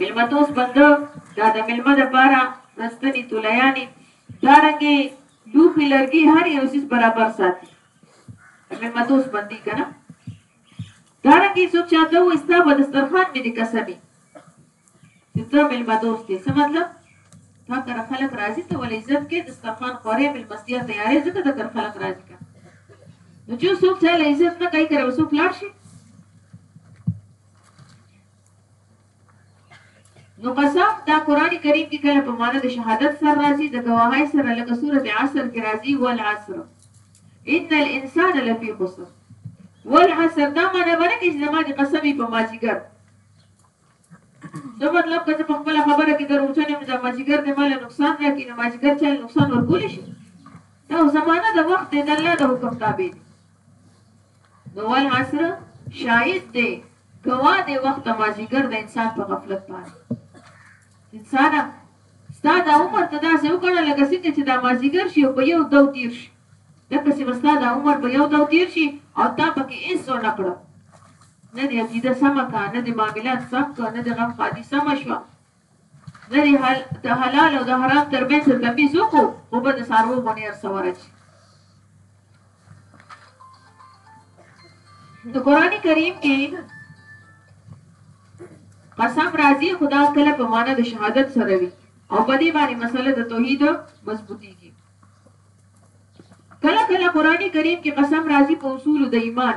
مېلمه دوست بنده دا د مېلمه دپاره رستني تلیانې دارنګې لوښي لرګي هر یو څیز برابر ساتي مېلمه دوست بندي که نه دارنګې څوک چې هلته وایي ستا به دسترخوان مې دې کسه وي چې ته مېلمه دوست یې څه مطلب تا کره خلک راځي ته ولې عزت کې دسترخوان خورې مېلمستیا تیارې ځکه د کر خلک راځي که نو چې څوک چاله عزت نه کوي کره څوک لاړ شي نو قسم دا قرآن کریم کې کله په معنا د شهادت سره راځي د ګواهۍ سره لکه سورت عصر کې راځي والعصر ان الانسان لفی خسر والعصر دا معنا باندې کې چې زما د قسم په ماجیګر نو مطلب که په خپل خبره کې دروچنه مې د ماجیګر د مال نقصان راکې نو ماجیګر چا نقصان ورکول شي دا زمانہ د وخت د الله د حکم تابع دي نو والعصر شاهد دی ګواه دی وخت مازیګر د انسان په غفلت باندې انسانه ستا دا عمر ته داسې وګڼه لکه څنګه چې دا مازیګر شي او په یو دو تیر شي لکه چې بستا دا عمر په یو دو تیر شي او تا پکې هیڅ ونه کړه نه دې عقیده سمه کا نه دې معاملات سم که نه دې غم ښادي سمه شوه لرې د حلال او د حرام تر منځ که تمیز وکړو، اوبه د څاروو غونې هر څه ورچي. نو قرآن کریم کې قسم راځي خدا کله په معنا د شهادت سره وي او په دې باندې مسله د توحید مضبوطیږي کله کله قرآن کریم کې قسم راځي په اصول د ایمان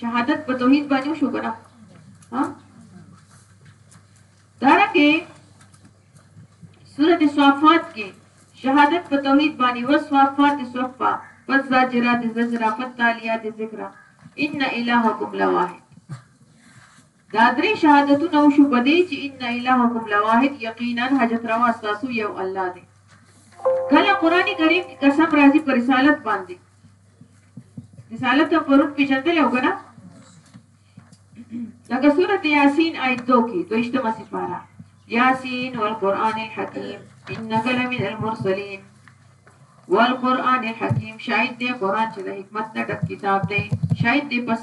شهادت په توحید باندې وشو کنه ها دارنګه سورته صافات کې شهادت په توحید باندې و صافات صفا پس زاجرات زجرا پتالیات ذکر ان الہکم لواحد دا درې شهادتونه وشو په دې چې ان الهکم لواحد یقینا حاجت روا ستاسو یو الله دی کله قران کریم کې قسم راځي پر رسالت باندې رسالت هم پرون پیژندل او کنه لکه سورۃ یاسین آیت 2 کې دویشتمه سپاره یاسین والقران الحکیم انک لمن المرسلین والقران الحکیم شاید دې قران چې د حکمت نه ډک کتاب دی شاید دې پس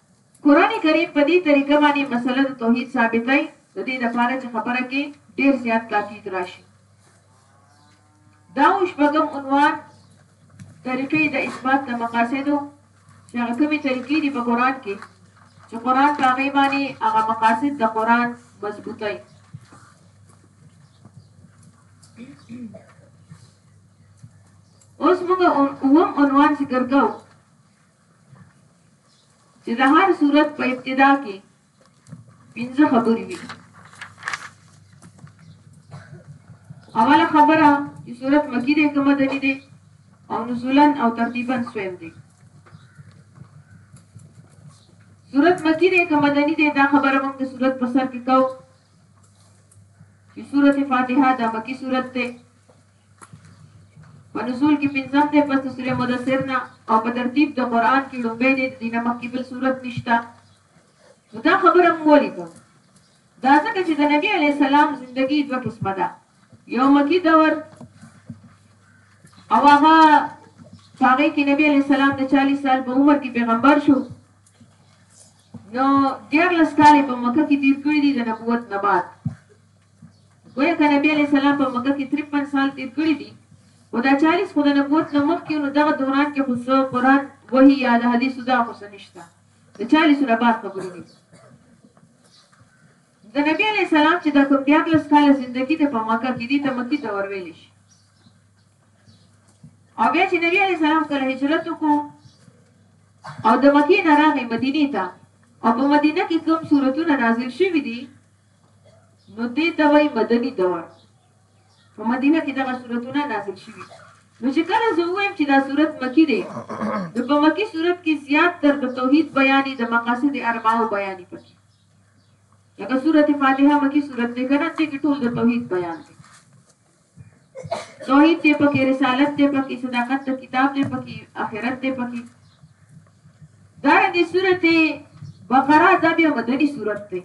قرآن کریم په دې طریقه باندې مسئله د توحید ثابتوي د دې لپاره چې خبره کې ډیر زیات تاکید راشي دا شپږم عنوان طریقې د اثبات د مقاصدو چې هغه کومې طریقې دي په قرآن کې چې قرآن په هغې باندې هغه مقاصد د قرآن مضبوطوي اوس موږ اوم عنوان ذکر کوو چې د هر صورت په ابتدا کې پنځه خبرې وي اوله خبره چې صورت مکی دی که مدني دی او نزولا او ترتیبا سویم دی صورت مکی دی که مدني دی دا خبره موږ د صورت په سر کې کوو چې صورت فاتحه دا مکی صورت دی په نزول کې پنځم دی پس د سورې مدثر نه او په ترتیب د قران کې لومبې دی د نه مخکې بل صورت نشته نو دا خبره مو ولیکو دا ځکه چې د نبی علی سلام زندگی دوه قسمه ده یو مکی دور او هغه هغه کې نبی علی سلام د 40 سال په عمر کې پیغمبر شو نو ډیر لس کال په مکه کې تیر کړی دی د نبوت نه بعد ګویا که نبي علیه السلام په مکه کې ترپن سال تېر کړي دي، خو دا چالیس خو د نبوت نه مخکې و، نو دغه دوران کې خو څه قرآن، وحي یا د حدیثو دا خو څه نشته، د چالیسو نه بعد خبرې دي. د نبي علیه السلام چې دا کوم دیارلس کاله زندګي ده په مکه کې، دې ته مکي دور ویلی شي. او بیا چې نبی علی سلام کله هجرت وکړو او د مکې نه راغی مدینې ته او په مدینه کې کوم صورتونه نازل شوي دي نو دې ته وایي مدني دور. په مدینه کې دغه سورتونه نازل شوي دي. نو چې کله زه ووایم چې دا سورت مکي دی، نو په مکي سورت کې زیات تر د توحید بیانې د مقاصد اربعو بیانې پکې لکه سورت فاتحه مکي سورت دی که نه، دې کې ټول د توحید بیان دی. توحید دی پکی رسالت دی پکی صداقت د کتاب دی پکی اخرت دی پکی دارنګه سورت بقره دا بیا مدنی سورت دی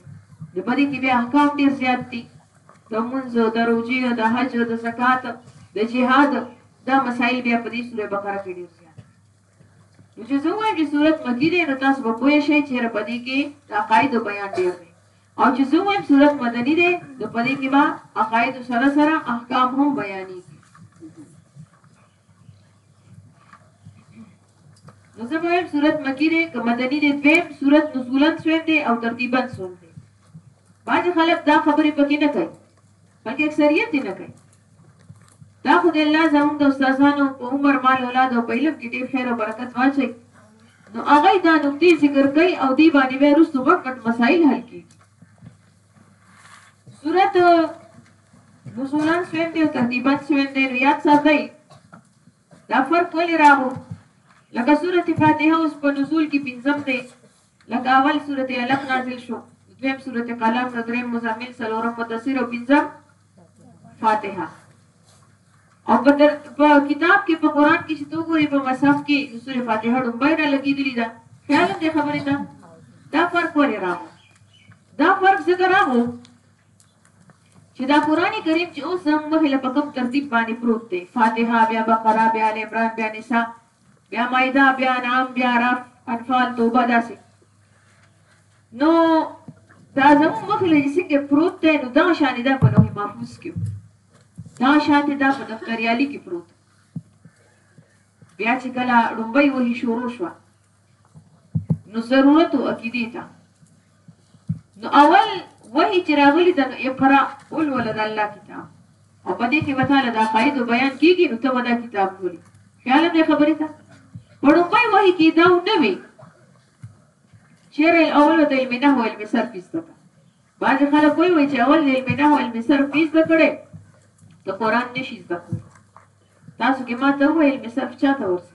نو په دې کې بیا احکام ډیر زیات دي د منځ د روزي د حج د زکات د جهاد دا مسائل بیا په دې سوره بقره کې ډیر زیات نو چې زه ووایم چې سورت مکی دی نو تاسو به پوه شئ چې یاره په دې کې د عقایدو بیان ډېر دی او چې زه ووایم سورت مدني دی نو په دې کې به عقایدو سره سره احکام هم بیانېږي نو زه به وایم صورت مکی دی که مدني دی دویم صورت نزولا سویم دی او ترتیبا سویم دی بعضې خلک دا خبرې پکې نه کوي بلکې اکثریت یې نه کوي دا خو دی الله زموږ د استادانو په عمر مال اولاد او په علم کې ډیر خیر او برکت واچي نو هغه دا نقطې ذکر کوي او دی باندې بیا وروسته غټ غټ مسایل حل کیږي صورت نزولان سویم دی او تهدیبان سویم دی نو یاد ساتئ دا فرق ولې راغو لکه صورت فاتحه اوس په نزول کې پنځم دی لکه اول سورت علق نازل شو، دویم سورت قلم، نو دریم مزمل، څلورم مدثر او پنځم فاتحه. او په در په کتاب کې په قران کې چې تو ګوري په مصحف کې د سورې فاتحه ډومبای را لګیدلی دا خیال دې خبرې ته دا فرق ولې راغو دا فرق څنګه راغو چې دا قران کریم چې اوس زموږ مخې له کوم ترتیب باندې پروت دی فاتحه بیا بقره بیا ال عمران بیا نساء بیا مایده بیا انعام بیا عراف انفال توبه داسې نو دا زموږ مخ له څنګه پروت دی نو دا شان دا په لوح محفوظ کې دا شان دا په دفتر یالي کې پروت بیا چې کله لومبۍ وهي شروع شو نو ضرورت و عقیدې ته نو اول وحی چې راغلي ده نو اقرأ ولوله د الله کتاب او په دې کې به تعالی د عقایدو بیان کیږي نو ته به دا کتاب لولي خیال نه خبرې ته په لومړی وحی کې دا نه وي شعر الاول د علم نحو علم صرف زده کړه بعضې خلک وایي وایي چې اول د علم نحو علم صرف زده کړی ته قرآن نشي زده کولی تاسو کې ما ته وویل علم صرف چا ته ورسي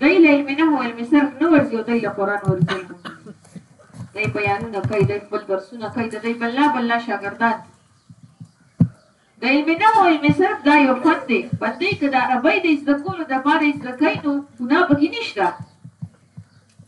دای له علم نحو او علم صرف نه ورځي او دای له قران ورځي دای بیانونه کوي دای خپل درسونه کوي د دای بللا بللا شاګردان د علم نه او علم صرف دا یو خوند دی بندې که د عربۍ د زده کولو د پاره زده کوي نو ګناه پکې نشته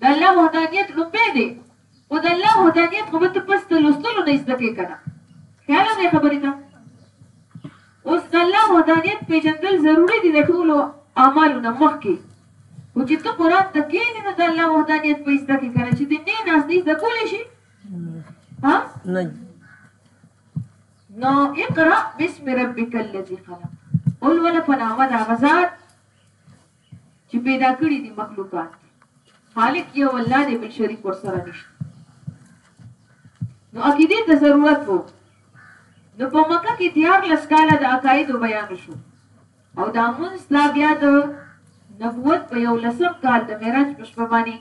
د الله وحدانیت لومبی دی خو د الله وحدانیت خو به ته پس د لوستلو نه زده کې کنه خیال نه خبرې ته اوس د الله وحدانیت پیژندل ضروری دی د ټولو اعمالو نه مخکې او چې ته قران ته کېنې نو د الله وحدانیت په زده کې کنه چې دې نه ناس دې د کولې شي ها نه نو اقرا بسم ربک الذی خلق قل ولا فنامه دا غزاد چی پیدا کړی دی مخلوقات خالق یو الله دی بل شریک ورسره نشته نو عقیده ته ضرورت وو نو په مکه کې تیار لس کاله د عقایدو بیان شو او دا مونږ دا بیا د نبوت په یو لسم کال د معراج په شپه باندې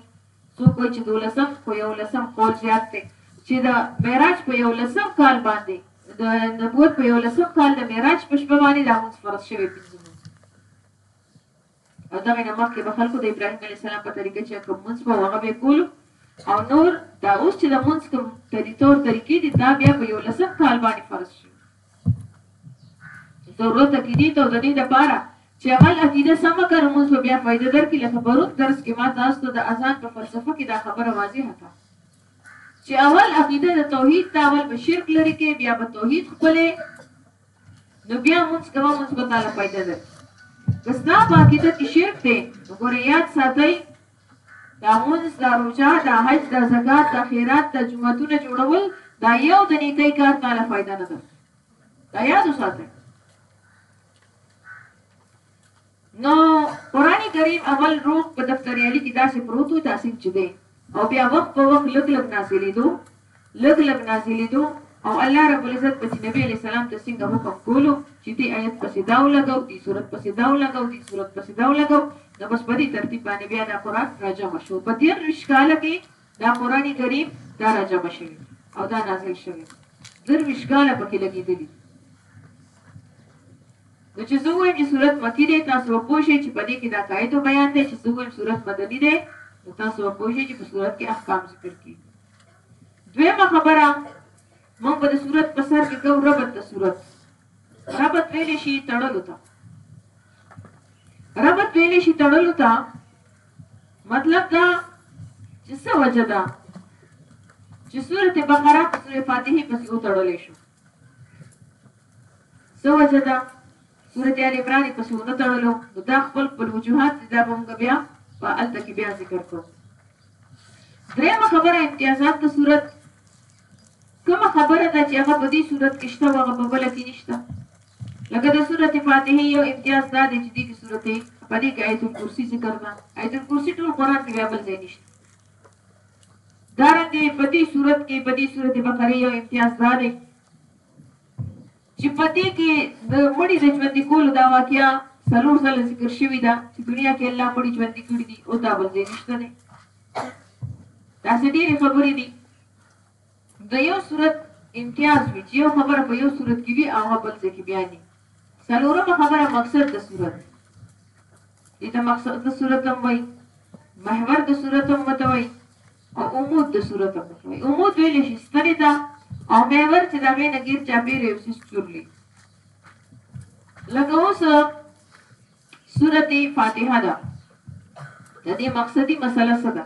څوک وایي چې دولسم خو یو لسم قول زیات دی چې د معراج په یو لسم کال باندې د نبوت په یو لسم کال د معراج په شپه باندې دا مونږ فرض شوی پنځه او دغه نه مخکې به خلکو د ابراهیم علیه السلام په طریقه چې کوم مونځ به هغه به کولو او نور دا اوس چې د مونځ کوم طریقه او طریقې دي دا بیا په یو لسم کال باندې فرض شي ضرورت عقیدې ته د دې لپاره چې عمل عقیده سم کړ موږ به بیا فائدہ درکې لکه پرون درس کې ما تاسو ته د اذان په فلسفه کې دا خبره واضحه کړه چې اول عقیده د توحید دا اول به شرک لري کې بیا به توحید خپلې نو بیا مونږ کوه مونږ به تعالی پیدا ده کستا باقی ته کی شرک دی وګوره یاد ساتئ دا مونږ دا روزه دا حج دا زکات دا خیرات دا جمعتونه جوړول دا یو د نیکی کار تعالی فائدہ نه ده دا یاد وساتئ نو قرآن کریم اول روغ په دفتریالي کې داسې پروت و تاسیب چې دی او بیا وخت په وخت لږ لږ نازلیدو لږ لږ نازلیدو او الله رب العزت به چې نبی علیه السلام ته څنګه حکم کولو چې دې آیت پسې دا ولګو دې صورت پسې دا ولګو دې صورت پسې دا ولګو نو بس په دې ترتیب باندې بیا دا قرآن راجمع شو په دېرویشت کاله کې دا قرآن کریم دا را جمع شوی او دا نازل شوی درویشت کاله پکې لګېدلي نو چې زه ووایم چې سورت مکي دی، تاسو به پوه شئ چې په دې کې د عقایدو بیان دی، چې زه ووایم سورت مدني دی، نو تاسو به پوه شئ چې په سورت کې احکام ذکر کېږي. دویمه خبره، موږ به د سورت په سر کې کوو ربط د سورت. ربط ویلی شي تړلو ته. ربط ویلی شي تړلو ته، مطلب دا چې څه وجه ده چې سورت بقره په سورت فاتحې پسې وتړلی شو. څه وجه ده سورت آل عمران په سو نه تړلو نو دا خپل خپل وجوهات دي دا به موږ بیا په الته کې بیا ذکر کوو درېمه خبره امتیازات د صورت کومه خبره ده چې هغه په دې صورت کې شته او هغه په بله کې نشته لکه د سورته فاتحه یو امتیاز دا دی چې دې کې سورته په دې کې آیت الکرسی ذکر ده آیت الکرسی ټول قران کې بیا بل ځای نشته دارنګه په دې صورت کې په دې سورت بقره یو امتیاز دا دی چې په دې کې د مړي د ژوندي کولو دا واقعیا څلور ځله ذکر شوې ده چې دنیا کې الله مړي ژوندي کړي دي او دا بل ځای نشته دی داسې ډېرې خبرې دي د یو صورت امتیاز وي چې یو خبره په یو صورت کې وي هغه بل ځای کې بیا نه څلورمه خبره مقصد د صورت دې ته مقصد د صورت هم وایي محور د صورت هم ورته وایي او عمود د صورت هم ورته وایي عمود ویلی شي ستنې ته او محور چې د هغې نه ګیر چاپېره یو څیز چورلي لکه اوس سورت فاتحه ده د دې مقصدی مسله څه ده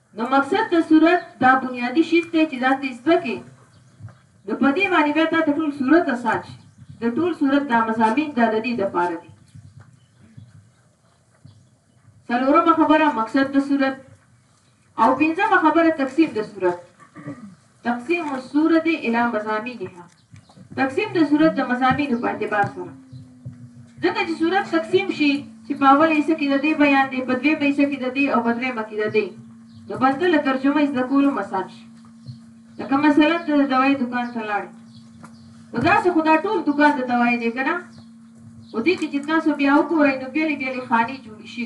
نو مقصد د صورت دا بنيادي شيز دی چې دا ته زده کړې نو په دې باندې بيا تا ته ټول صورت اسان شي د ټول صورت دا مضامين دا د دې د پاره دي څلورمه خبره مقصد د صورت او پنځمه خبره تقسیم د صورت تقسیم السورة الی مضامینها تقسیم د سورت د مضامینو په اعتبار سره ځکه چې سورت تقسیم شي چې په اول حصہ کې د دې بیان دی په دویم حصہ کې د دې او په دریم کې د دې نو بنده له ترجمه زده کولو مسان شي لکه مثلا ته د دوای دکان ته لاړ نو دا څه خدا ټول دکان د دوای دی کنه و دې کې چې تاسو بیا وګورئ نو بیا لې بیا لې خاني جوړ شي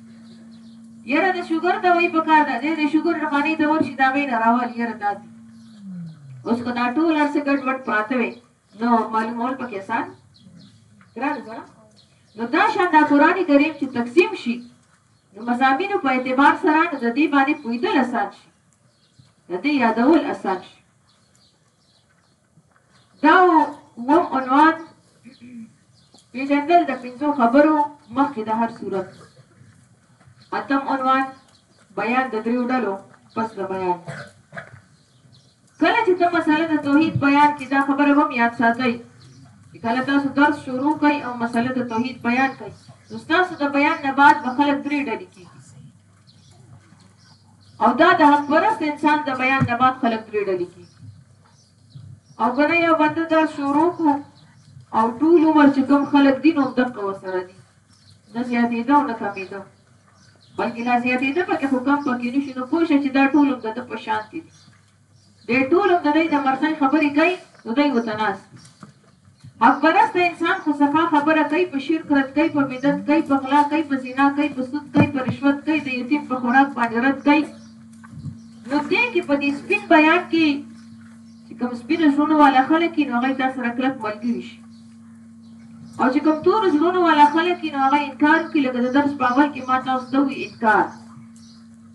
یره د شوګر دوای په کار ده د شوګر خانه ته ورشي دا غي نه راوال یره داسي اوس کو دا ټول ارسه ګډ وډ پراته وي نو معلومول پکې آسان ګران سره نو دا شان دا قران کریم چې تقسیم شي نو مزامینو په اعتبار سره نو د دې باندې پویدل آسان شي د دې یادول آسان شي دا نو عنوان پیژندل د پنځو خبرو مخکې د هر صورت اتم عنوان بیان د دریو ډلو پس د بیان کله چې ته مسله د توحید بیان کې دا خبره هم یاد ساتئ چې کله تاسو درس شروع کړئ او مسله د توحید بیان کړئ نو تاسو د بیان نه بعد به خلک درې ډلې کېږي او دا د حق پرست انسان د بیان نه بعد خلک درې ډلې کیږي او کنه یو بنده دا شروع کو او ټول عمر چې کوم خلک دین هم دقه وسره دي نه زیاتېده او نه کمېده بلکې لا زیاتېده پکې خو کم پکې نشي نو پوه شي چې دا ټول هم د په شان دي دی ټول هم د دی د مرزنګ خبری کوي نو دی ورته ناست وي حق پرسته انسان خو صفا خبره کوي په شرک رد کوي په بدعت کوي په غلا کوي په زنا کوي په سود کوي په رشوت کوي د یتیم په خوراک باندې رد کوي نو دی کې په دې سپین بیان کې چې کوم سپین ژوند والا خلک نو هغه تاسو سره کلک ملګری شي او چې کوم تور زړونو والا خلک نو هغه انکار کوي لکه د درس په اول کې ما تاسو ته وی انکار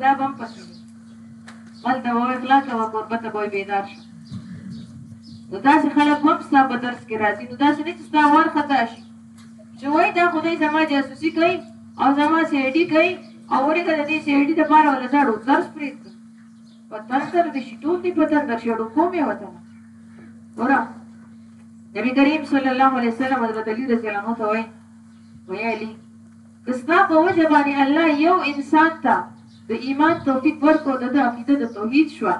دا بم پکې دی هلته به وایي خلاصه وه کوربه ته به وایي بیدار شه نو داسې خلک هم ستا په درس کې راځي نو داسې نه چې ستا وار خطا شي چې وایي دا خدای زما جاسوسي کوي او زما سی ډي کوي او ورته د دې سی ډي لپاره ولا زړو درس پرېږد په تندر دې شي ټول دې په تندر شي ډو کومې وته ورا نبی کریم صلی الله علیه وسلم حضرت علی رضی الله عنه ته وایي وایي دستا په وجه باندې الله يو انسان ته د ايمان توفيق ورکړو دده عقيده د توحيد شوه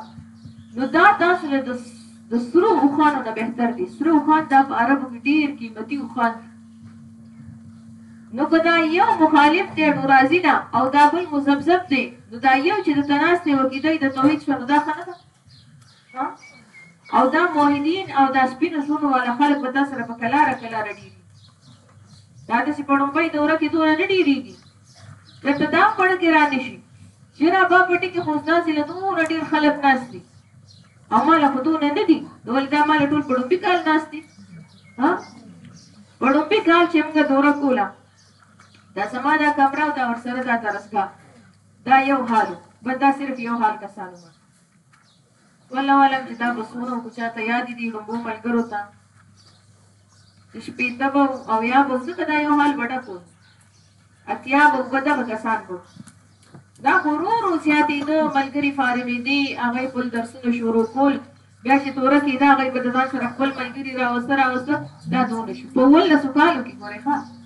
نو دا تاسو له د سرو اوښانو نه بهتر دي سره اوښان دا په عربو کې ډير قيمتي اوښان دي نو که دا يو مخالف دی نو راضي نه او دا بل مزبزب دی نو دا يو چې د تناس دی وکیدای د توحید شو نو دا خنه ده او دا موحدین او دا سپینو شونو والا خلک به تاسو سره په کلاره کلاره ډیری دا داسې په ړومبۍ دوره کې دونه نه ډېرېږي. که ته دا پړه کې را نه شي، ژرا با پټي کې خو اوس داسې له دومره ډېر خلک ناست دي او ما له خو دونه نه دي، نو ولې دا ما له ټول په ړومبي کال ناست دي؟ ها؟ په ړومبي کال چې موږ دوره کوله، دا زما دا کمره او دا ورسره دا درسګاه، دا یو حال و، بس دا صرف یو حال کسانو ما. والله عالم چې دا بسونه خو چاته یاد دي نو مو ملګرو ته چې شپېته به او یا به ځکه دا یو حال وډه کو اتیا به وګه دغه کسان کو دا خو رو رو زیاتې دو ملګري فارمې دي هغه خپل درسونه شروع کول بیا چې توره کې دا غي په ځان سره خپل ملګری راوسته راوسته دا دونه شو په ولسو کالو کې ګورې ښا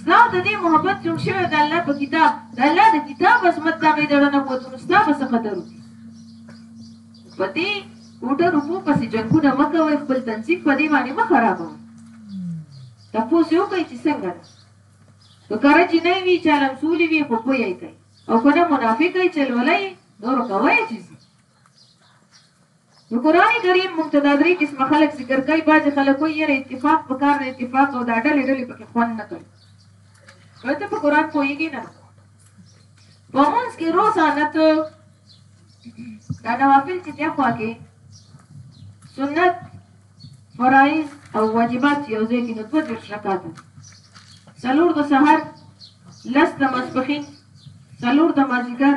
ستا د دې محبت جوړ شوی د الله په کتاب د الله د کتاب عظمت دا غي دړه نبوتونو ستا په څه قدر وکړي په دې کوټه روپو پسې جنگونه مکوي خپل تنظیم په دې باندې مخ خرابو تاسو یو کوي چې څنګه ده که کار چې نه وی چالم سولې وی خو پوي کوي او کنه منافق کوي چې ولای نور کوي چې نو قرآن کریم موږ ته دا درې قسمه خلک ذکر کوي، بعضې خلک وایي یاره اتفاق په کار دی، اتفاق او دا ډلې ډلې پکې خوند نه کوي. وایي ته په قرآن پوهېږې نه نو په مونځ کې روزانه ته دا نوافل چې دی خوا کې سنت فرایض او واجبات چې یو ځای کې نو دوه دېرش رکاته څلور د سهار لس د ماسپښین څلور د مازدیګر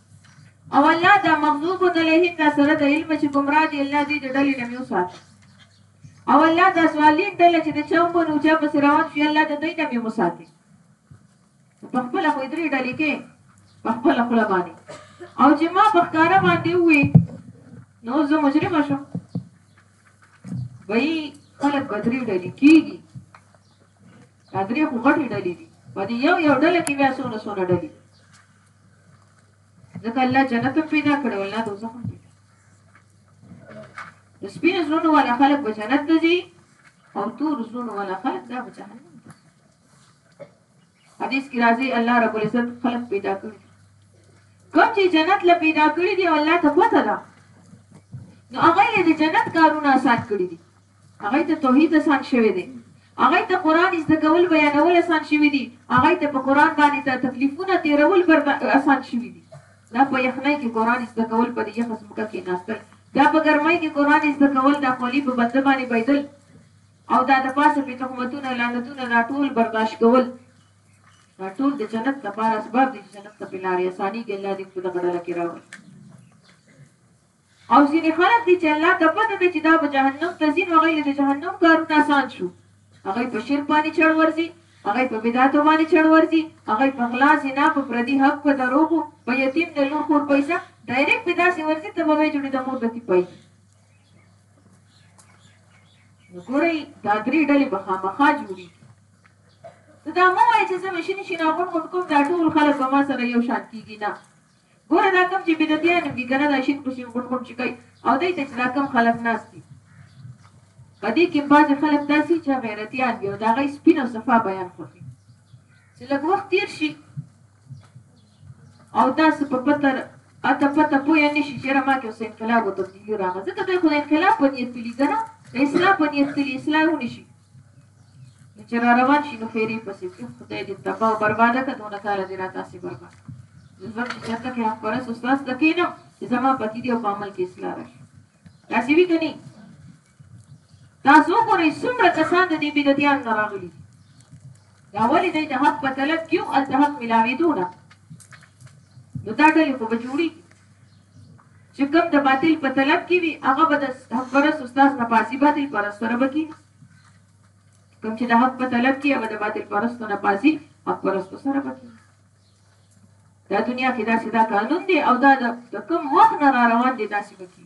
او الله دا مغضوب علیهم دا سره د علم چې گمراه دي الله دې د ډلې نه میو سات او الله دا سوالین ډله چې د چم په نوچا په روان شي الله د دوی نه میو ساتي په خپل خو درې ډلې کې په خپل خپل باندې او چې ما په ښکارا باندې وې نو زه مجرم شم وای خلک بدري ډلې کیږي دا درې خو غټې ډلې دي په دې یو یو ډله کې بیا سونه سونه ډلې ځکه الله جنت هم پیدا کړو الله دوزخ هم پیدا د سپین زړونو والا خلک به جنت ته ځي او تور زړونو والا خلک دا به جهنم ته ځي حدیث کې راځي الله رب العزت خلک پیدا کړي کوم چې جنت له پیدا کړی دی الله ته پته ده نو هغه یې د جنت کارونه آسان کړی دي هغوی ته توحید اسان شوی دی. هغوی ته قرآن زده کول، بیانول اسان شوي دي. هغوی ته په قرآن باندې د تکلیفونه تېرول بر اسان شوي دي. دا په یخنۍ کې قرآن زده کول، په دې یخه ځمکه کېناستل، دا په ګرمۍ کې قرآن زده کول، دا خولې په بنده باندې بهېدل او دا د پاسه پرې تهمتونه، لعنتونه، دا ټول برداشت کول، دا ټول د جنت لپاره اسباب دي چې جنت ته پرې لارې اسانېږي. الله دې موږ په دغه ډله کې راولي. او ځینې خلک دي چې الله ته پته ده چې دا به جهنم ته ځي نو هغوی له د جهنم کارونه اسان شو هغوی په شرک باندې چړ ورځي هغوی په بدعتو باندې چړ ورځي هغوی په غلا زنا په پردي حق په دروغو په یتیم د لور خور پیسه ډایرکټ به داسې ورځي ته به وایې جوړې د مور د تیپای نو ګورئ دا درې ډلې به خامخا جوړېږي ته دا مه وایه چې زه مې شین شین اغوند غوند کوم دا ټول خلک به ما سره یو شان کېږي نه ګوره دا کوم چې بدعتيان يو دي کنه دا شين پسين غون غون چې کوي او دای ته چې دا کوم خلک ناس دي په دې کې بعضې خلک داسي چې غیرتيان دي او دا غي سپین او صفا بیان خوخي چې لږ وخت تیر شي او تاسو په پتر اته پته پوه نه شي چې ما کې اوس انقلاب او تبدیلی راغله ځکه ته خو انقلاب په نیت تللی کنه اسلام په نیت تللی اسلام ونشي نو چې را روان شي نو فیرې پسې ځي خدای دې تبا او برباده که دونه کاله دې را تاسې برباد نو زه چې چرته کې هم پرس استاد ته کینم چې زما پکې دی او په عمل کې اصلاح راشي داسې وی کني تاسو وګورئ څومره کسان د دې بدعتيان نه راغلي دا ولې د حق په طلب کې او د حق ملاوي دونه نو دا ډلې خو به جوړي چه کوم د باطل په طلب کی وی هغه به د حق پرست استاذ نه پاسی باطل پرست سره به کی کوم چه د حق په طلب کی هغه د باطل پرست نه پاسی حق پرست سره به کی دا دنیا کې دا سدا قانون دی او دا د کوم وخت نه را روان دی داسې بکی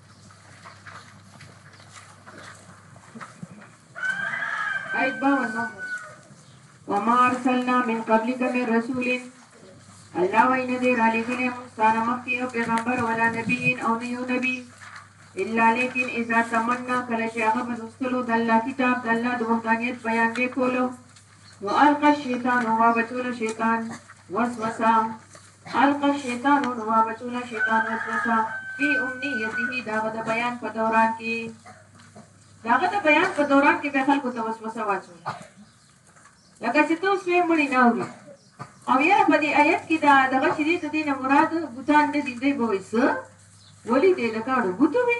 آیت باون نو وما ارسلنا من قبلك من رسول الله وای نه دی را لګلې موږ سره مخکې یو پیغمبر ولا نبی او نه یو نبی الا لیکن اذا تمنا کله چې هغه په لوستلو د الله کتاب د الله د وحدانیت بیان دی کولو نو القى الشیطان هو بچول شیطان وسوسه القی الشیطان نو واوچونه شیطان وسوسه فی امنیته د هغه د بیان په دوران کې د هغه د بیان په دوران کې به خلکو ته وسوسه واچوله لکه چې ته سوی مړی نه اوري او یا په دې آیت کې دا دغه شریعت دینه مراد بوتان نه دي دی بویسه ولی دې لکه اړو بوتوي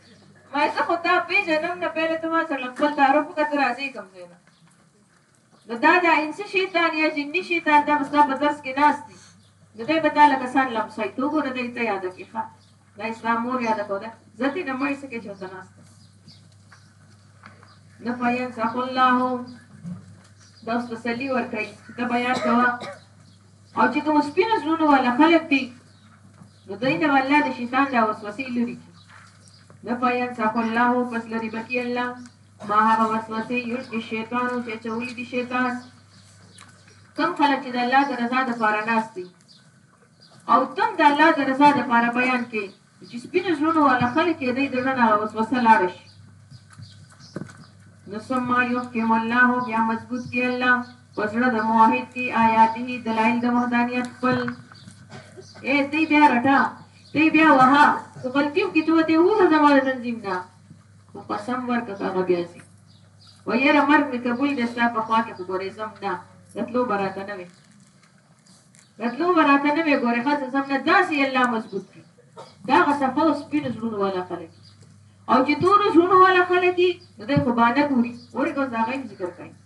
وای زه خو تا پیژنم نه پهله ته ما سره خپل تعارف وکړه ته راځې کوم ځای نه نو دا د انسي شیطان یا جني شیطان دا به ستا په درس کې ناست دي نو دی به تا لکه څان لمسوي ته وګوره دی ته یاده کړې ښه دا یې ستا مور یاده کوله زه ترې نه مړې څه کې چې ورته ناست نه فینسخ الله دا اوس تسلي ورکړئ چې ته به یاد کوه او چې کوم سپینو زړونو والا خلک دي نو دای نه والله د شیطان دا وسوسې لري کی نه پاین څخه الله پس لري بکی الله ما هغه وسوسې یلقي شیطان چې چولې دي شیطان کم خلک چې د الله د رضا د پاره ناس دي او تم د الله د رضا د پاره بیان کې چې سپینه ژوند والا خلک یې د ژوند هغه وسوسه لاړ شي نو ثم يحكم الله بیا مضبوط کی الله په زړه د موحد دي آیاته دلایل د وحدانیت خپل اې تی بیا رټه تی بیا وها که غلطي وکړي ته ورته ووایه زما د تنظیم نه خو قسم ورکړه که هغه بیا ځي وایي یاره مرګ مې قبول دی ستا په خوا کې خو ګورې ځم نه راتلو به راته نه وي راتلو به راته نه وي ګورې ښه زه ځم نه داسې الله مضبوط کړي د هغه صفا او سپینو زړونو والا خلک او چې تورو زړونو والا خلک دي نو دی خو بانه ګوري ورګه زاغین ذکر کوي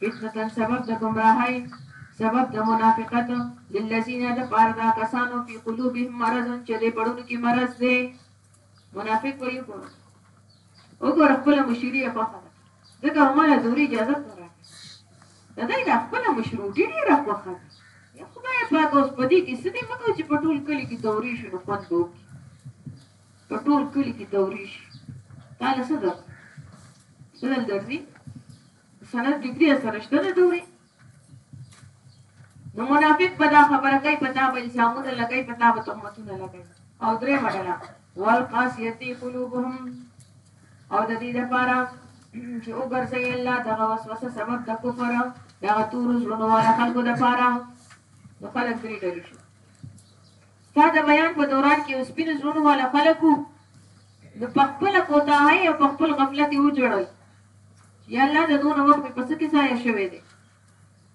فتنة سبب د ګمراهۍ سبب د منافقت للذین د پاره دا کسانو په قلوبهم مرض چې د پړونو کې مرض دی منافق وي وګوره وګوره خپل مشوري یې خوښه ده ځکه عمره دوري اجازه نه راکړي د دې د خپل مشروع ډېره خوښه ده یا خدای پاک اوس په دې کې څه دې مکو چې په ټول کلي کې دوري شي نو خوند به وکړي په ټول کلي کې دوري شي تاله څه ده څه درځي سند جبري اثر شته نه دوري نو منافق به دا خبره کوي په تا به الزامونه لګوي په تا به تهمتونه لګوي او درې مډله والقاسیتی قلوبهم او د دې لپاره چې وګرځي الله دغه وسوسه سبب د کفر دغه تور زړونو والا خلکو لپاره نو خلک درې ډلې شي ستا د بیان په دوران کې اوس پینې زړونو والا خلکو نو په خپل کوتاهي او په خپل غفلت وجړل یا الله دا دونه وخت مې په څه کې ضایع شوی دی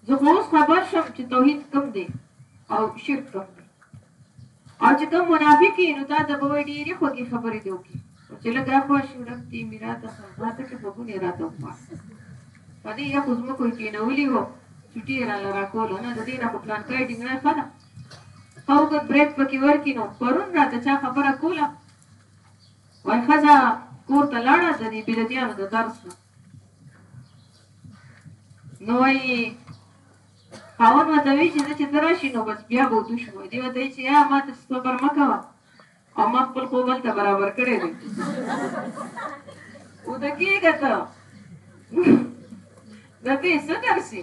زه خو اوس خبر شم چې توحید کم دی او شرک کم دی او چې کوم منافق یې نو تا ته به وایي ډېرې خوږې خبرې دې وکړي او چې لږ اخوا شو رب دې مې راته خلقاته کې ببونې راته وغواړه په دې یخو ځمکو یې کېنولي وو چوټي یې راله راکوله نه د دې نه خو پلانکای ډینګړی ښه ده ښه اوږد برېک پکې ورکړي نو پرون راته چا خبره کوله وای ښځه کور ته لاړه د دې بلدیانو د درس نه نو وای خاون ورته وی چې چې درا شي نو بس بیا به ودو شو دی ورته چې یا ما ته صبر مکوه او ما خپل خو بل ته برابر کړی دی او د کېږه ته د دې څه درسي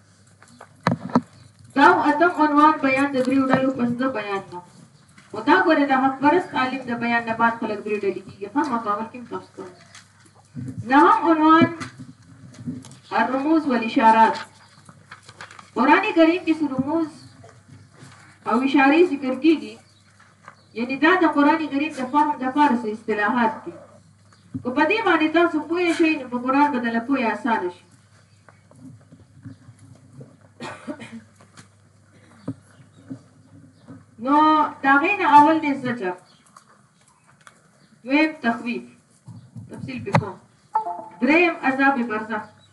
دا او اتم عنوان بیان د دریو ډلو پس د بیان نه خو دا ګوره د حق پرست عالم د بیان نه بعد خلک درې ډلې کېږي ښه مخاول کې تاسو ته نهم عنوان الرموز والاشارات قرآن کریم کې رموز او اشارې ذکر کېږي یعنی دا د قرآن کریم د فهم لپاره څه اصطلاحات دي. که په دې باندې تاسو پوه شئ نو په قرآن به دله پوهه اسانه شي. نو د هغې نه اول دی زجر دویم تخویف تفصیل پې کوم دریم عذاب برزخ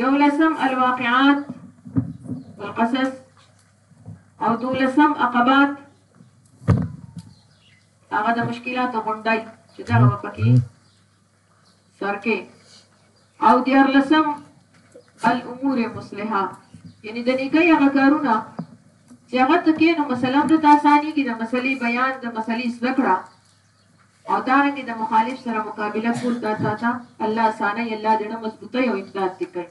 یولسم، الواقعات والقصص او دولسم، عقبات هغه د مشکلاتو غونډای چې دا هغه پکې سرکې او دیار لسم الامور مصلحه یعنی د نیکي هغه کارونه چې هغه تکې نو مثلا د تاسانی کې د مسلې بیان د مسلې زده کړه او دارنګه د مخالف سره مقابله کول تا تاته الله اسانه الله دې ډه مضبوطی او امداد دې کړی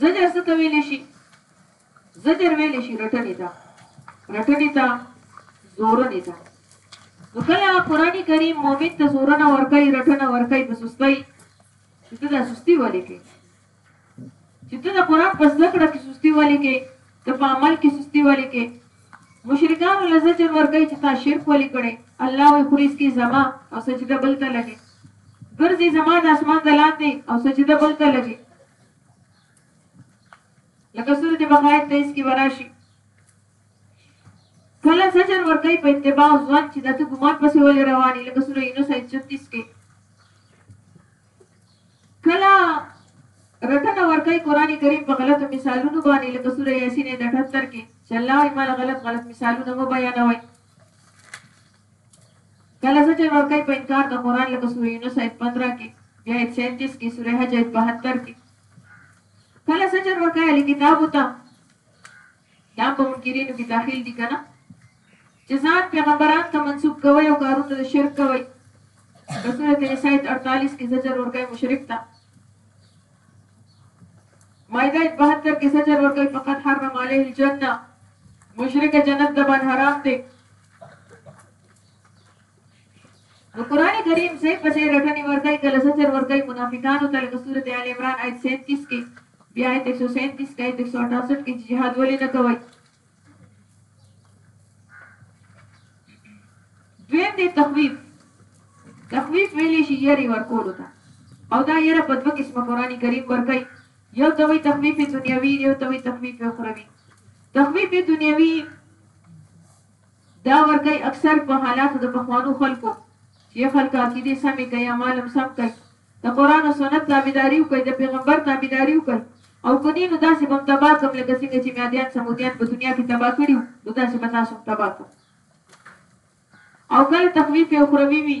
زجر څه ته ویل شي زجر ویل شي رټنې ته رټنې ته زورنې ته نو کله قران کریم مؤمن ته زورنه ورکړي رټنه ورکړي په سستۍ چې ته د سستی ولې کې چې ته د قرآن په زده کړه کې سستي ولې کې ته په عمل کې سستي ولې کې مشرکانو له زجر ورکوي چې تا شرک ولې کړی الله وایي خریس کې زما او سجده بل ته لګي ګرځي زما د اسمان د لاندې او سجده بل ته لګي لکه سورت بقایت تیس کی وراشی کله زجر ورکوي په اتباع ځوان چې دته ګمان پسې ولې رواني لکه سورې یونس 36 کې کله رټنه ورکوي قرآن کریم په غلطو مثالونو باندې لکه سوره یاسین ایت اټهتر کې چې الله وایي ماله غلط غلط مثالونه مه بیانوئ کله زجر ورکوي په انکار د قرآن لکه سوره یونس ایت پندره کې بیا ایت سینتیس کې سوره حج ایت بهتر کې کله زجر ورکوي اهل کتابو ته دا په منکرینو کې داخل دي کنه چې ځان پیغمبران ته منسوب کوي او کارونه د شرک کوي په سورته نساء 48 کې زجر ورکړي مشرک ته مائده 72 کې زجر ورکړي فقط حرم عليه الجنه مشرک جنت د باندې حرام دی نو قرآن کریم ځای په ځای رټنې ورکوي کله زجر ورکوي منافقانو ته لکه سورت آل عمران آیت 37 کې بیا آیت 137 کې آیت 168 کې چې جهاد ولې نه کوي دویم دی تخویف تخویف ویلې شي یری ورکول ته او دا یره په دوه قسمه قرآن کریم ورکوي یو ته وي تخویف دنیوي یو ته وي تخویف اخروي تخویف دنیوي دا ورکۍ اکثر په حالاتو د پخوانو خلکو چې یې خلک عقیدې سمې کوي، اعمال هم سم کوي، د قرآن او سنت تابعداري وکړي، د پیغمبر تابعداري وکړي او که نی نو داسې به هم تباه کړم لکه څنګه چې مې عادیان ثمودیان په دنیا کې تباه کړي وو نو داسې به تاسو هم تباه کړم او کله تخویف اخروي وي.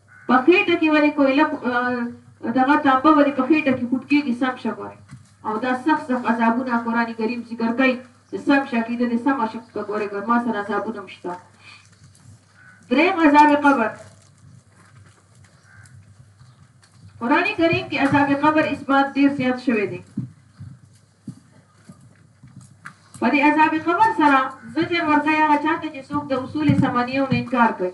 په خيټه کې ولې کويله دغه تامبه ولې په خيټه کې خوټ کيږي سم شه ګوره او دا سخت سخت عذابونه قران کريم ذکر کوي چې سم شه عقيده دې سم شه ګوره ګوره ما سره عذابونه مشته دریم عذاب قبر قران کریم کې عذاب قبر اثبات ډیر زیات شوی دی په دې عذاب قبر سره زجر ورکړی هغه چاته چې څوک د اصول ثمانیو نه انکار کوي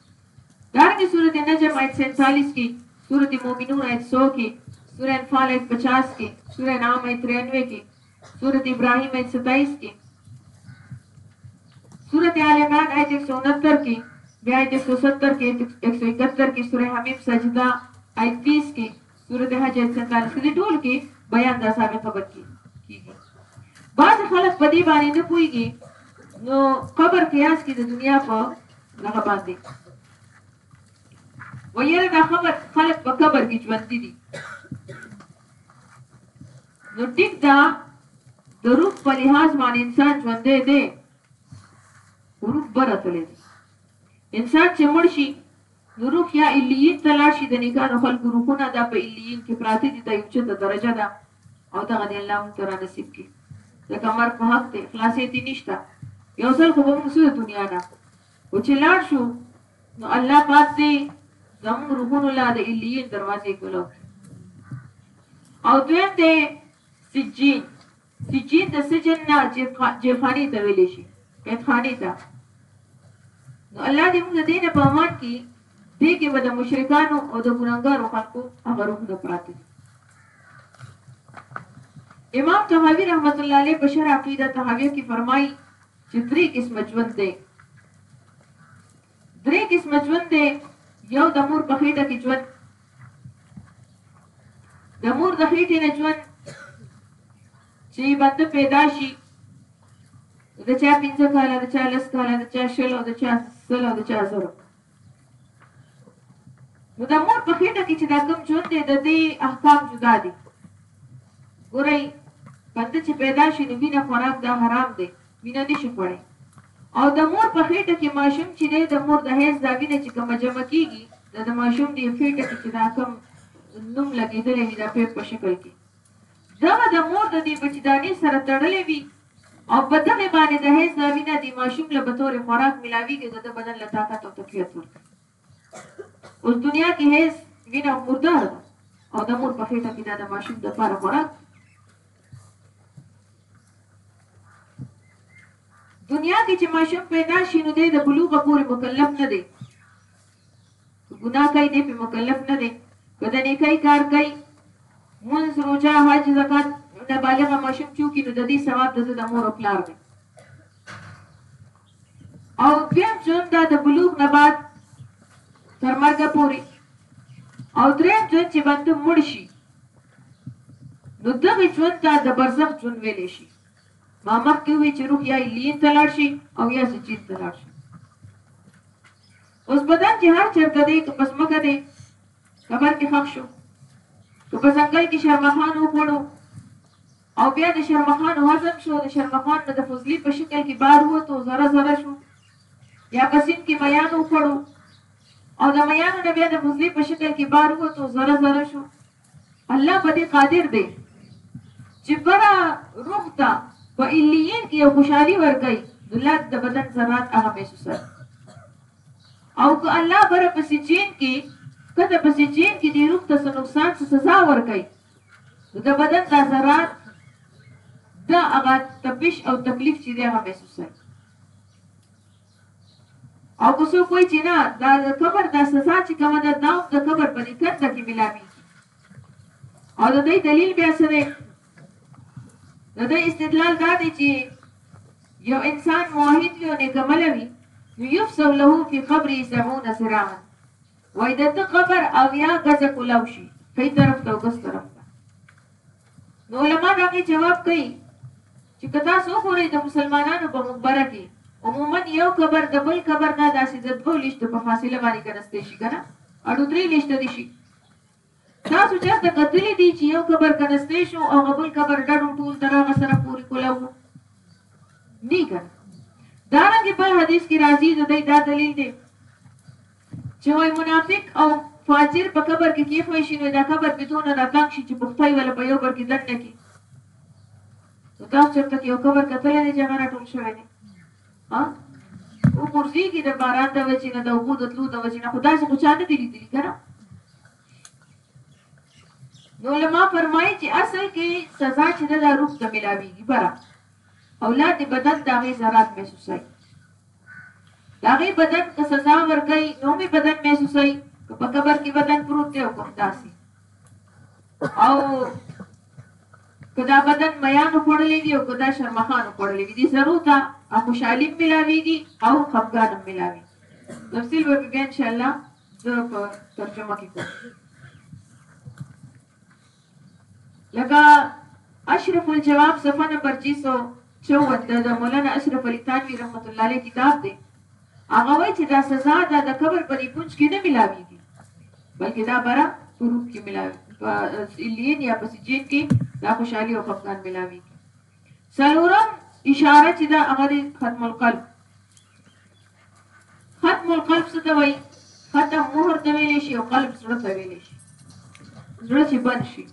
دارنګه سورت نجم آیت سینتالیس کی، سورت مومنون آیت سو کی، سورة انفال آیت پچاس کی، سورة انعام آیت ترینوے کی، سورت ابراہیم آیت ستائیس کی، سورت آل عمران آیت ایک سو انہتر کی، بیا آیت ایک سو ستر کی، ایک سو اکہتر کی، سورة حمیم سجدہ آیت تیس کی، سورت حج آیت 47 کې دې ټول کې بیان د اصحاب قبر کې کیږي بعض خلک په دې باندې نه پوهیږي نو قبر قیاس کې د دنیا په لغه باندې ویره دا خبر خلک په قبر کې ژوند دي نو ټیک دا د روح په لحاظ باندې انسان ژوند دی روح برتلې انسان چې مړ شي نوروخ یا علیین ته لاړ شي د نیکانو خلکو روحونه دا په علیین کې پراته دي دا یو چته درجه ده او دغه دی الله مونږ ته را نصیب کړي ځکه مرګ په حق دی خلاصې تی نشته یو ځل خو به موږ سره دنیا نه او چې لاړ شو نو الله پاک دی زموږ روحونو لا د علیین دروازې کولو او دویم دی سجین سجین د سجن نه جیخانی ته ویل شي قیدخانی ته نو الله دې موږ دینه په امان کې دې کې به د مشرکانو او د ګناګارو خلکو هغه روحونه پراته دي امام طحاوی رحمت الله علیه په شرح عقیده طحاویه کې فرمایي چې درې قسم ژوند دی درې قسمه ژوند دی یو د مور په خېټه کې ژوند د مور د خېټې نه ژوند چې بنده پیدا شي د چا پنځه کاله د چا لس کاله د چا شل او د چا سل او د چا زر نو د مور په خېټه کې چې دا کوم ژوند دی د دې احکام جدا دي ګورئ بنده چې پیدا شي نو وینه خوراک دا حرام دی مینه نه شي خوړی او د مور په خېټه کې ماشوم چې دی د مور د حیض دا وینه چې کومه جمع کېږي دا د ماشوم دی خېټه کې چې دا کوم نوم لګېدلی وي دا پیپ په شکل کې دغه د مور د دې بچیدانې سره تړلی وي او په دغه باندې د هیڅ دا وینه د ماشوم له بطور خوراک ملاویږي د بدن له طاقت او تقویت ورکړي اوس دنیا کې هیڅ وینه مردار ده او د مور په خېټه کې دا د ماشوم د پاره خوراک دنیا کې چې ماشوم پیدا شي نو دی د بلوغ پورې مکلف نه دی ګناه کوي دی په مکلف نه دی که د نیکۍ کار کوي منځ روژه حج زکات نابالغه ماشوم چوکي نو د دې ثواب د د مور او پلار دی او دویم ژوند دا د بلوغ نه بعد تر مرګه پورې او دریم ژوند چې بنده مړ شي نو دغه ژوند ته د برزخ ژوند ویل شي ما مخکې وی چې روح یا لین ته لاړ شي او یا سجین ته لاړ شي اوس بدن چې هر چرته دی که پس مکه دی کبر کې خښ شو که په ځنګل کې شرمخان وخوړو او بیا د شرمخان وزن شو، د شرمخان نه د فضلي په شکل کې بار ووتو، ذره ذره شو، یا په سیند کې میان وخوړو، او د میانو نه بیا د فضلي په شکل کې بار ووتو، ذره ذره شو. الله په دې قادر دی چې برا روح ته په الیین کې یو خوشحالي ورکړي، نو لاد د بدن ذرات هغه محسوسه او که الله برا په سجین کې کته په سجین کې دی روح ته څه نقصان څه سزا ورکړي، د بدن دا ذرات دا هغه تپش او تکلیف چې دی هغه محسوسوي او که څوک وایي چې نه دا د قبر دا سزا چې کومه ده دا هم د قبر په دې کنده کې ملاویږي او د دې دلیل بیا څه دی د دې استدلال دا دی چې یو انسان موحد وي او نیکمل وي نو یفسو له فی قبره سبعون سراعا وای د ده قبر اویا ګزه کولو شي کئی طرف ته او ګز طرف ته نو علما دا غي جواب کوي چې که تاسو وګورئ د مسلمانانو په مقبره کې عموما یو قبر د بل قبر نه داسې د دوه لشتو په فاصله باندې کنسته شي کنه اړو درې لشته دي شي تاسو چرته کتلي دي چي يو قبر کنستې شو او هغه بل قبر ډډو ټول تر هغه سره پوري کوله وو ني کنه دارنګ بل حدیث کې راځي د دې دا دلیل دی چې وای منافق او فاجر په قبر کې کې خوښ شي نو دا قبر به دونه راتنګ شي چې بوختای ولا په یو بر کې دنه کې تاسو چرته کې یو قبر کتلې چې هغه راټول شوی دی او غورځیږي د باران د وجې نه د اوبو د تلو د وجې نه خو داسې خو چا نه دي لیدلي که نه نو علما فرمایي چې اصل کې سزا چې ده دا روح ته ملاویږي بره او لا د بدن د هغې ذرات محسوسوي د هغې بدن که سزا ورکوي نو مې بدن محسوسوي که په قبر کې بدن پروت دی او کوم داسې او که دا بدن میانو خوړلې دي او که دا شرمخانو خوړلې دي ضرور دا خوشحالي ملاويږي او خفګان ملاويږي تفصیل به بیا ان شاء الله زه په ترجمه کې کوم لکه اشرف الجواب صفحه نمبر 654 د مولانا اشرف علي تانوي رحمت الله علیه کتاب دی هغه وايي چې دا سزا د د قبر په دې کونج کې نه ملاوېږي، بلکې دا بره په روم کې ملاوېږي، په عليين يا په سجين کې دا خوشحالي او خفګان ملاوېږي. څلورم اشاره چې ده هغه دی ختم القلب. ختم القلب څه ته وایي؟ ختم مهر ته ویلی شي او قلب زړه ته ویلی شي. زړه چې بند شي.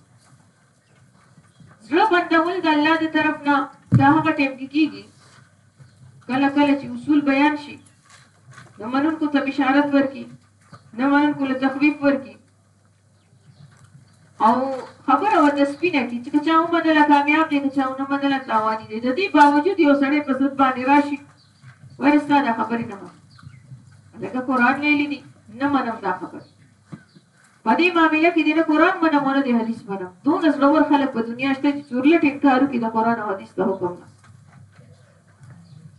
زړه بندول د الله د طرف نه دا هغه ټیم کې کیږي کله کله چې اصول بیان شي نو منونکو ته بشارت ورکي نه منونکو له تخویف ورکي او خبره ورته سپینه کی چې چا ومنله کامیاب دی که چا ونه منله تاواني دی د دې باوجود یو سړی په ضد باندې راشي وایي ستا دا خبرې نه منم لکه قرآن ویلي دي نه منم دا خبرې په دې معامله کې دې نه قرآن منم او نه دې حدیث منم. دونه زړور خلک په دنیا شته چې چورلټ انکار وکړي د قرآن او حدیث د حکم نه.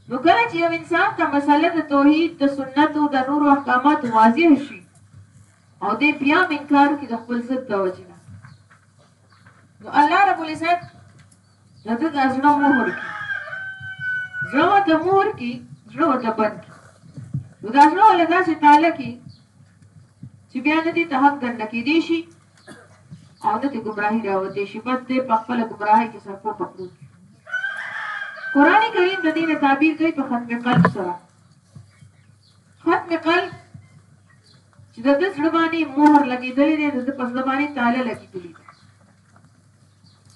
نو کله چې یو انسان ته مسله د توحید د سنتو د نورو احکاماتو واضح شي او دې بیا انکار وکړي د خپل ضد د وجې نه نو الله رب العزت د ده د زړه مهر کړي زړه ورته مهر کړي زړه ورته بند کړي نو دا زړه ولا داسې تاله کې چې بیا نه دې ته حق دننه کېدی شي او نه دې ګمراهي راوتې شي بس دې په خپله ګمراهۍ کې سرپو پکړو قرآن کریم د دې نه تعبیر کوي په ختم قلب سره ختم قلب چې د دې زړه باندې مهر لګېدلې ده د دې په زړه باندې تاله لګېدلې ده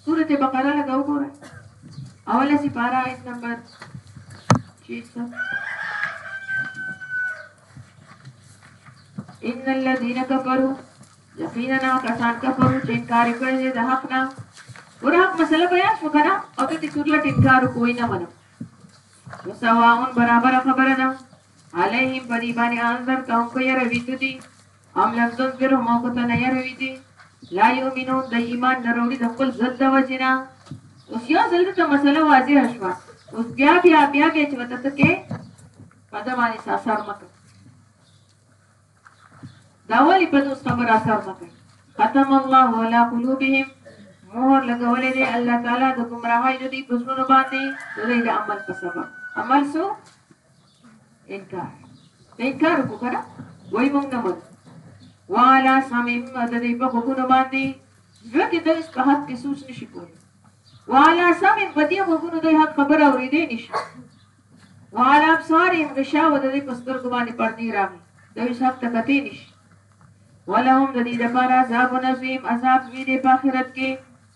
سورة بقره لګه وګوره اوله سپاره آیت نمبر 600 ان الذين كفروا یقینا کسان کفرو چې انکار کړی دی د حق نه ورحق مسله بیان شو کنه او ته دې ټول انکار کوی نه منم وسواون برابر خبره ده علیهم بری باندې انذر تم کو یې روي دي هم يحزن ګرو موقع ته نه يروي دي لا يؤمنون د ایمان نه وروړي د خپل ضد د وجنه اوس یو ځل ته مسله واضحه شوه اوس بیا بیا بیا بیا چې وته ته کې په دا باندې ساسار مکه دا ولی په دوس خبر اثر مکه ختم الله على قلوبهم مهر لګولې دې الله تعالی د گمراهۍ د دې پسونو باندې د دې عمل په سبب عمل سو انکار انکار وکړو کنه وای مونږ نه مونږ والا سمیم د دې په حکومت باندې زړه کې د په حق کې سوچ نشي کولی والا سمیم په دې حکومت د حق خبره اورېدې نشي والا ابصار هم غشا و د دې په سترګو باندې پردي راغی د هیڅ حق ته کتې نشي ولهم د دې لپاره عذاب نظیم عذاب وی دې په آخرت کې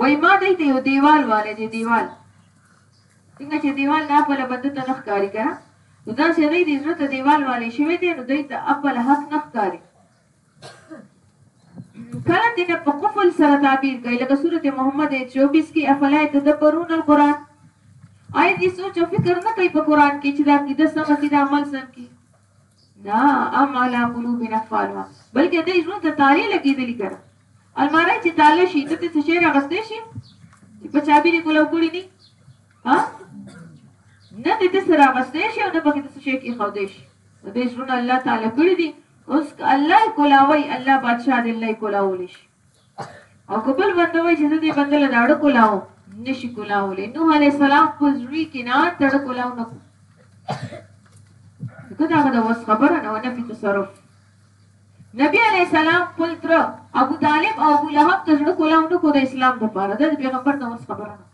وای ما دی ته یو دیوال واله دی دیوال څنګه چې دیوال نه په لبند ته نه ښکاری کنه نو دا چې غي دی زړه ته دیوال واله شوی دی نو دی ته خپل حق نه ښکاری کله دې نه په قفل سره تعبیر کوي لکه سورته محمد 24 کې افلا تدبرون القرآن آیا دې سوچ او فکر نه کوي په قرآن کې چې دا کیده سم کې دا عمل سم کې نه ام علی قلوب نقفالها بلکې دې زړه ته تالې لګېدلې کنه المارای چې تاله شي ته څه شی راغستې شي چې په چابي دې کولاو کړی نه ها نه دې ته سره غستې شي او نه پکې څه شي کې خو دې شي دې زړه الله تعالی کړی دي اوس الله کولاوي الله بادشاہ دې الله کولاول شي او که بل بنده وای چې زه دې بنده له داړه کولاو نشي کولاولی نوح علیه السلام په زړی کې نه داړه کولاو نه کو که دا د وس خبره نه ونه په تصرف نبی علیه السلام خپل تر ابو طالب او ابو لهب ته زړه کولاو نه کو د اسلام لپاره د پیغمبر د وس خبره نه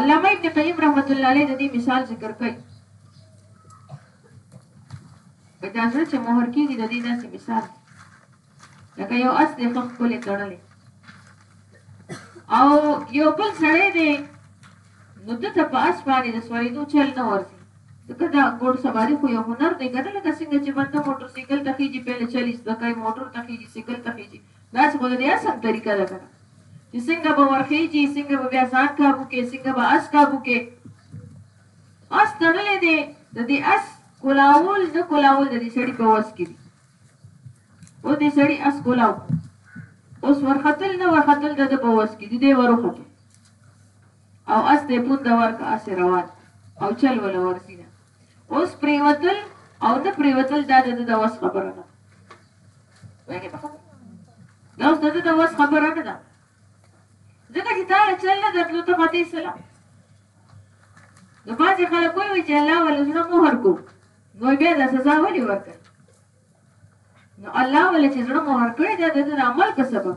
علامه ابن قیم رحمت الله علیه د دې مثال ذکر کوي په دا سره چې مهر کیږي د دې داسې مثال لکه یو اس دی خپل تړلې او یو بل سړی دی نو ده ته په اس باندې د سوارېدو چل نه ورځي، ځکه دا ګوړ سواري خو یو هنر دی که نه، لکه څنګه چې بنده موټر سیکل ته خېژي پهله چل یې زده کوي، موټر ته خېژي، سیکل ته خېژي، داسې خو د دې اس هم طریقه ده که نه، چې څنګه به ورخېژي، څنګه به بیا ځان کابو کړي، څنګه به اس کابو کړي. اس تړلی دی، د دې اس کولاول نه کولاول د دې سړي په وس کې دي. اوس دې سړي اس کولاو کړ، اوس ورختل نه ورختل د ده په وس کې دي، دی وروختو. او اس ته پوند ورک اس روان او چل ولا ورزینه اوس پریوتل او نه پریوتل دا د د وس خبره نه وایي په خبره دا اوس د د وس خبره نه ده ځکه چې دا چل نه درلو ته پاتې سلام نو بعضې خلک وایي چې الله ولې زړه مهر کو نو بیا دا سزا ولې ورکړي نو الله ولې چې زړه مهر کړی دا د عمل په سبب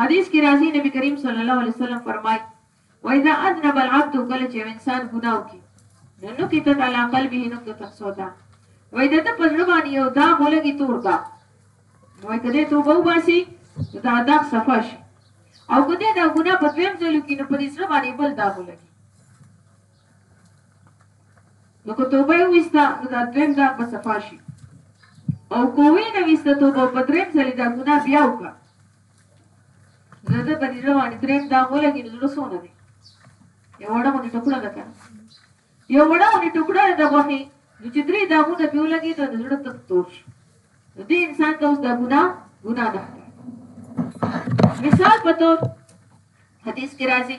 حدیث کې راځي، نبي کریم صلی الله علیه وسلم فرمایي، واذا اذنب العبد کله چې یو انسان ګناه وکړي نو نکتت علی قلبه نکتة سودا وای د ده په زړه باندې یو داغ ولګي تور داغ نو وای که دی توبه وباسي نو دا داغ صفا شي او که دی دا ګناه په دویم ځل وکړي نو په دې زړه باندې بل داغ ولګي نو که توبه یې ویسته نو دا دویم ګام به صفا شي او که وی نه ویسته توبه په دریم ځلې دا ګناه بیا وکړه نو د ده په دې زړه باندې دریم دام ولګي نو زړه څونه دی یو وړه غونې ټوکړه ده که یو وړه غونې ټوکړه ده د غوښې نو چې درې دامونه پې ولګي نو د زړه تک تور شي نو دې انسان ته اوس دا ګناه ګناه نه مثال په تور حدیث کې راځي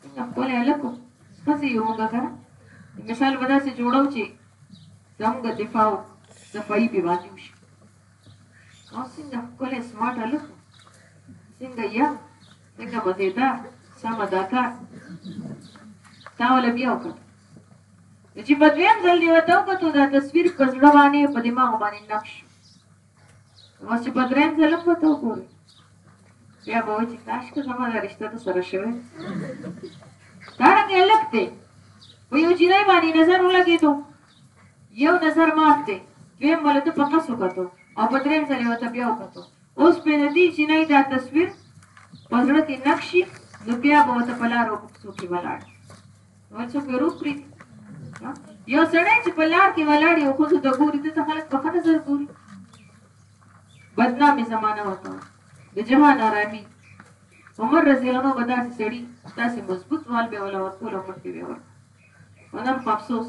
څنګه ښکلی هلک و، هسې یو موږ سره د مثال به داسې جوړو چې زموږ دفاع او دفاعي پې باندې وشي او څنګه ښکلی سمارټ هلک و، څنګه یم څنګه مزېدار سمه دا کار تا وله بیا وکړ چې په دویم ځل دی ورته وکتو دا تصویر په زړه باندې په دماغ باندې نقش اوس چې په درېیم ځل هم ورته وګوري بیا به وایي چې کاشکې زما دا رشته د سره شوې دارنګه هلک دی په یو جینۍ باندې نظر ولګېدو یو نظر مات دی دویم ول ته په قص وکتو او په درېیم ځل یې ورته بیا وکتو اوس پرې د دې جینۍ دا تصویر په زړه کې نقشي نو بیا به ورته په لارو کوڅو کې ولاړ څوک یې روس پرې یو سړی چې په لار کې ولاړ یو خو ته ګوري ته خلک په خنه زر ګوري بدنامي زمانہ وته د جهان آرامي عمر رضی الله عنه بدا سي سړي تاسو مضبوط وال به ولا ورکول مخ دی ور ونن په افسوس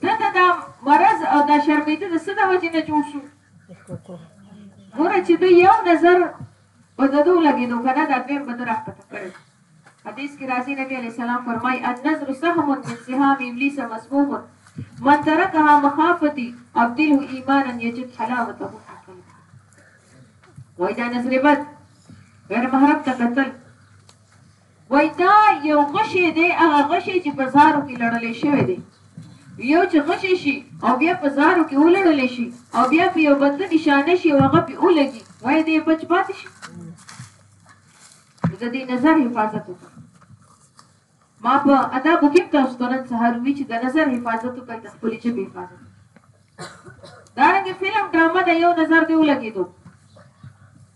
ته ته دا مرض او دا شرمېده د څه د وجې نه جوړ شو ګوره چې د یو نظر په ددو لګېدو که نه دا دویم به ده راښکته کړی حدیث کې راځي نبی علیه السلام فرمایي النظر سهم من سهام ابلیس مسموم من ترکها مخافتي ابدله ایمانا یجد حلاوته وای دا نظر بد غیر محرم ته قتل وای دا یو غشی دی هغه غشی چې په زارو کې لړلی شوی دی یو چې غشی شي او بیا په زارو کې ولړل شي او بیا په یو بنده کې شانه شي او هغه په ولګي وای دې بچ پاتې شي د دې نظر حفاظت وکړه ما په ادا بوکیم تاسو ته نن سهار وی چې د نظر حفاظت وکړه د خپل چې به حفاظت دا رنګ فلم ډرامه د یو نظر دی ولګېدو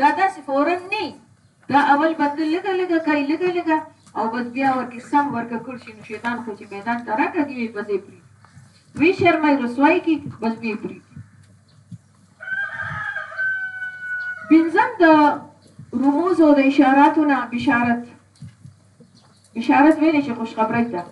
دا داسې فورا نه وي، دا اول بنده لږه لږه کوي، لږه لږه او بس بیا ورکې سم ورککړ شي، نو شیطان خو چې میدان ته راکږي وي، بس یې پرېږدي، وي شرمای رسوای کی، بس بیا یې پرېږدي. پنځم د رموز او د اشاراتو نه بشارت بشارت ویل شي خوشخبری ته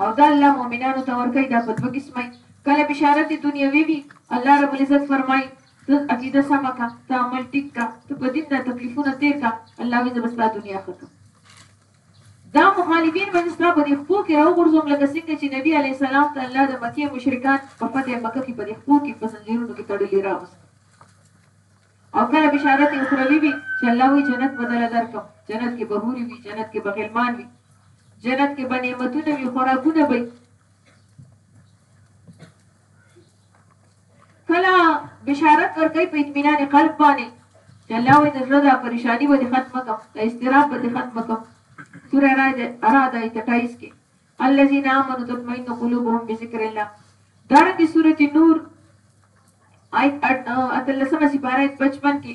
او دا الله مؤمنانو ته ورکړي دا په دوه قسمه کله بشارت دنیوي وي الله رب العزت فرمایي ځه عقیده سمه که ته عمل ټیک که ته په دین دا تکلیفونه تیر که الله وی زه به ستا دنیا ښه کم دا مخالفین به زه ستا په دې خپو کې راوغورځوم لکه څنګه چې نبی علیه السلام ته الله د مکې مشرکان په فتح مکه کې په دې خپو کې په زنځیرونو کې تړلي راوست او کله بشارت اخروی وي چې الله وی جنت بدله درکم جنت کې بهوري وي جنت کې بغلمان وي جنت کې بنعمتونه وي خوراکونه وي کله بشارت ورکوي په اطمینان قلب باندې چې الله وایي د زړه دا پریشانی به دې ختمه کړم دا اضطراب به دې ختمه کړم سوره اراده ایت 28 کې الذين آمنوا تطمئن قلوبهم بذكر الله دارنګه سوره نور آیت اتلسمه سپاره 55 کې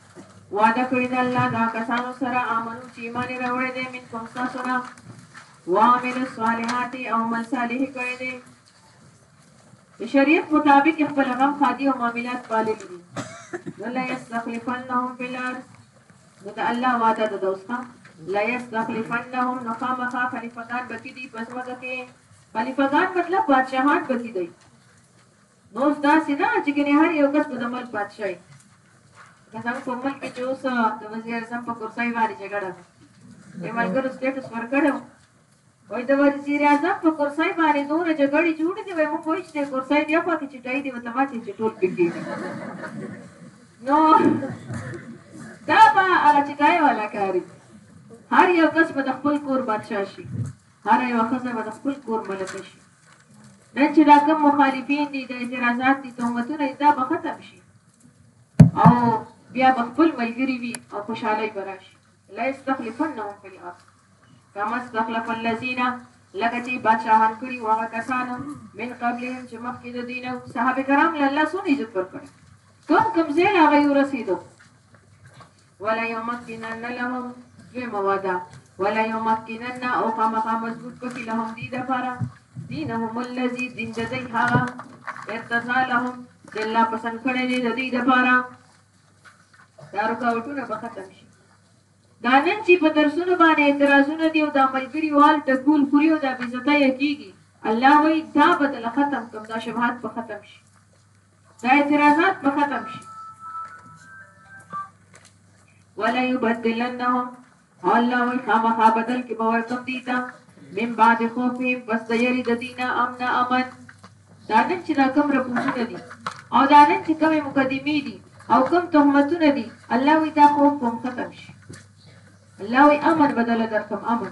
وعده کړې ده الله د هغه کسانو سره آمنو چې ایمان یې راوړی دی منکم ستاسو نه وعملو الصالحات او عمل صالح کړی دی د شریعت مطابق خپل غم خادي او معاملات پاللي دي ولا يستخلفنهم في الارض نو د الله وعده ده دوستا لا يستخلفنهم نخامخا خلیفګان بکی دي پس مګه کې خلیفګان مطلب بادشاہان بکی دي اوس داسې نه چې ګنې هر یو کس به د ملک بادشاه وي لکه زموږ په ملک کې چې اوس د وزیر اعظم په کرسۍ باندې جګړه ده یې ملګرو سټیټس ورکړی و وایي د وزیر اعظم په کرسۍ باندې دومره جګړې جوړې دي وایي موږ وایي چې د کرسۍ دې خوا کې چې ټای دې ورته ماتې چې ټول پکې دي نو دا به هغه چې ټای والا کاري هر یو کس به د خپل کور بادشاه شي هره یوه ښځه به د خپل کور ملکه شي. نن چې دا کوم مخالفین دي، د اعتراضات دي، تهمتونه دي، دا به ختم شي او بیا به خپل ملګري وي او خوشحالۍ به راشي. لا استخلفنهم فی الارض کما استخلف الذین لکه چې بادشاهان کړي وو هغه کسانو من قبلهم چې مخکې د دوی نه صحابه کرام له الله څونه عزت ورکړی کوم کوم ځای له هغه یې ورسېدو وليمکنن لهم دویمه وعده وليمکنن او خامخا مضبوط بکی لهم دی دپاره دینهم الذي دین د دی هغه ارتضا لهم چې الله پسند کړی دی د دوی دپاره دا رکاوټونه به ختم شي دا نن چې په درسونو باندې اعتراضونه دي او دا ملګري وال ټکول خوري او دا بېزته یې کېږي الله وایي دا به دله ختم کوم دا شبهات به ختم شي دا اعتراضات به ختم شي ولا يبدلنهم الله وي خامخا بدل کې به ورکم دي تا من بعد خوفهم پس د یری د دینه امن امن دا نن چې دا کوم رپوټونه دي او دا نن چې کومې مقدمې دي او کوم تهمتونه دي الله وي دا خوف هم ختم شي الله وي امن بدل درکم امن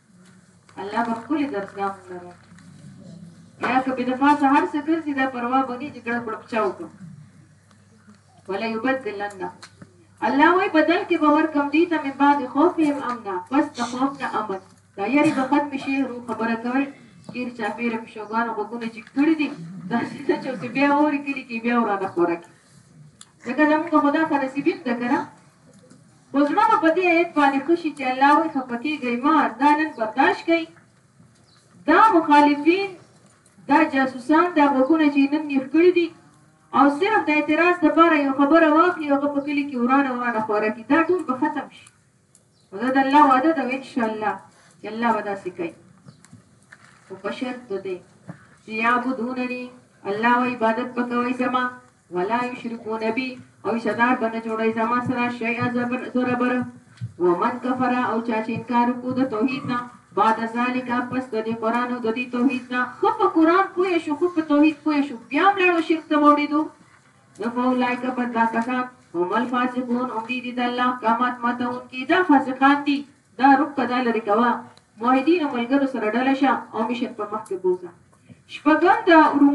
الله به ښکلې درسګاه مونږ له راکړي یا که به د ما څه هر څه ګرځي دا پروا به نه چې ګړه ګړه پچا وکړم ولا یبدلنه الله وای بدل کې باور کم دي ته من بعد خوف هم امنا پس د خوف نه امن دا یاري به ختم شي رو خبره کوي چیر چا پیره په شوګان غوګونه چې کړی دي دا څه چې بیا وری کلی کې بیا ورانه خورک ځکه زموږ خدا خلاصي بیم ده کنه خو زړه مو په دې عیب باندې ښه شي چې الله وایي خپه کېږئ مه، دا نن برداشت کړئ، دا مخالفین، دا جاسوسان، دا غوږونه چې یې نن نیغ کړي دي او صرف د اعتراض لپاره یو خبره واخلي او هغه په کلي کې ورانه ورانه خوره کړي، دا ټول به ختم شي او دا د الله وعده ده او ان شاء الله چې الله به داسې کوي، خو په شرط د دې چې یعبدونني، الله وایي عبادت به کوئ زما، ولا یشرکون بی او شدار بنه جوړی زما سره شیئا زبر زربر ومن کفر او چا چې انکار وکړو د توحید نه بعد ذالک پس د دې قران او د دې توحید نه خو په قران پوه شو خو په توحید پوه شو بیا مړو شرک ته وړي دو نو په لایک په دا کسان هم الفاسقون هم دي دي د الله قامت ماتون کې دا فاسقان دي دا رب کدا لري کوا موحدین ملګرو سره ډله شه او مشن په مخ کې بوزه شپږم دا